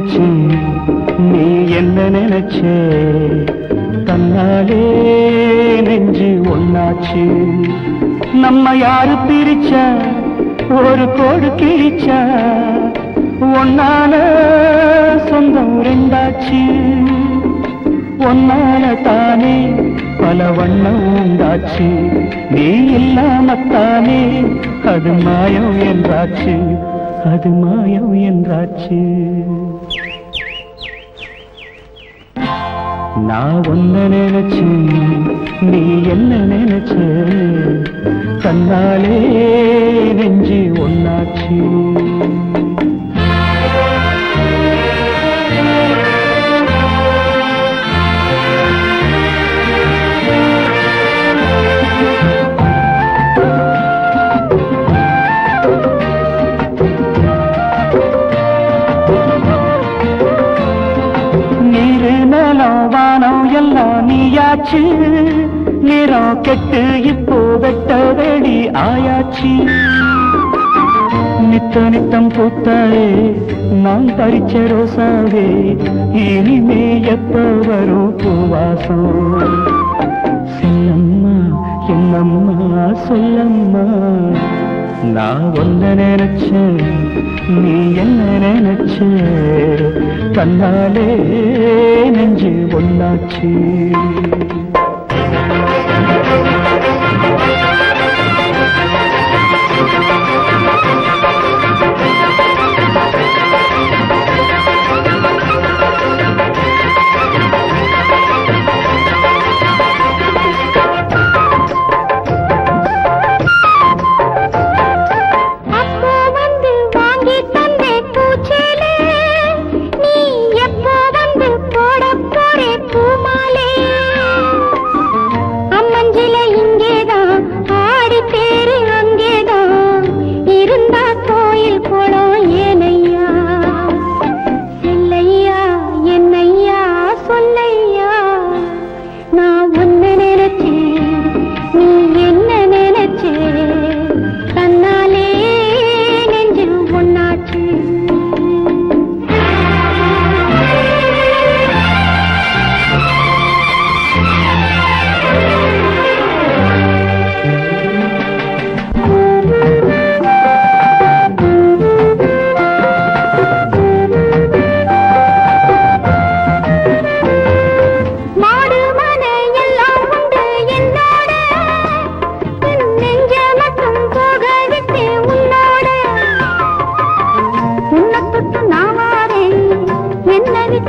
நினைச்சு. நீ என்ன நினைச்சே? தன்னாலே நெஞ்சு ஒன்னாச்சு நம்ம யாரு பிரிச்ச? ஒரு கோடு கிழிச்ச. ஒன்னால சொந்தம் ரெண்டாச்சு. ஒன்னால தானே பல வண்ணம் உண்டாச்சு. நீ இல்லாமத்தானே அது மாயம் என்றாச்சு. அது மாயம் என்றாச்சு. நான் ஒன்ன நினைச்சு நீ என்ன நினைச்ச? தன்னாலே நெஞ்சு ஒன்னாச்சு நிலம் வானம் எல்லாம் நீயாச்சு. நிறம் கெட்டு இப்போ வெட்ட வெடி ஆயாச்சு. நித்த நித்தம் பூத்தாயே நான் பறிச்ச ரோசாவே இனிமே எப்ப வரும் பூவாசம்? நான் ஒன்ன நினைச்சேன் நீ என்ன நினைச்ச கண்ணாலே நெஞ்சு ஒன்னாச்சு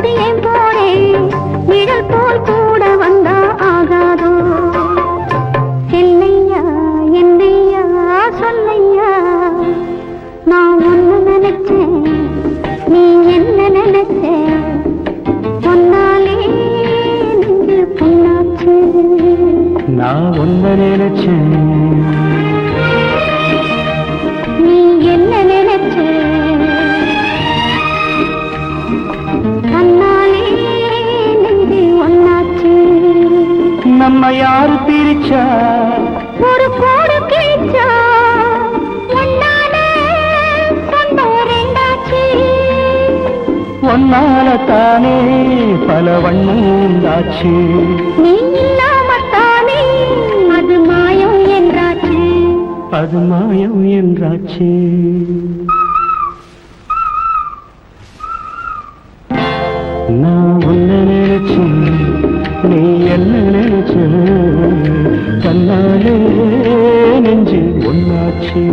அப்படியே போறேன் நிழல் போல் கூட வந்தா ஆகாதோ? செல்லையா என்னையா சொல்லையா? நான் ஒன்னு நினைச்சேன் நீ என்ன நினைச்ச சொன்னாலே பொண்ணாச்சு நான் ஒன்ன நினைச்சேன். யாரு பிரிச்சா? ஒரு கோடு கிழிச்சா ஒன்னால தானே பல வண்ணம் உண்டாச்சு. நீ இல்லாமத்தானே அது மாயம் என்றாச்சு. அது மாயம் என்றாச்சு. நான் உன்ன நினைச்சு நீ என்ன கண்ணாலே நெஞ்சு ஒன்னாச்சு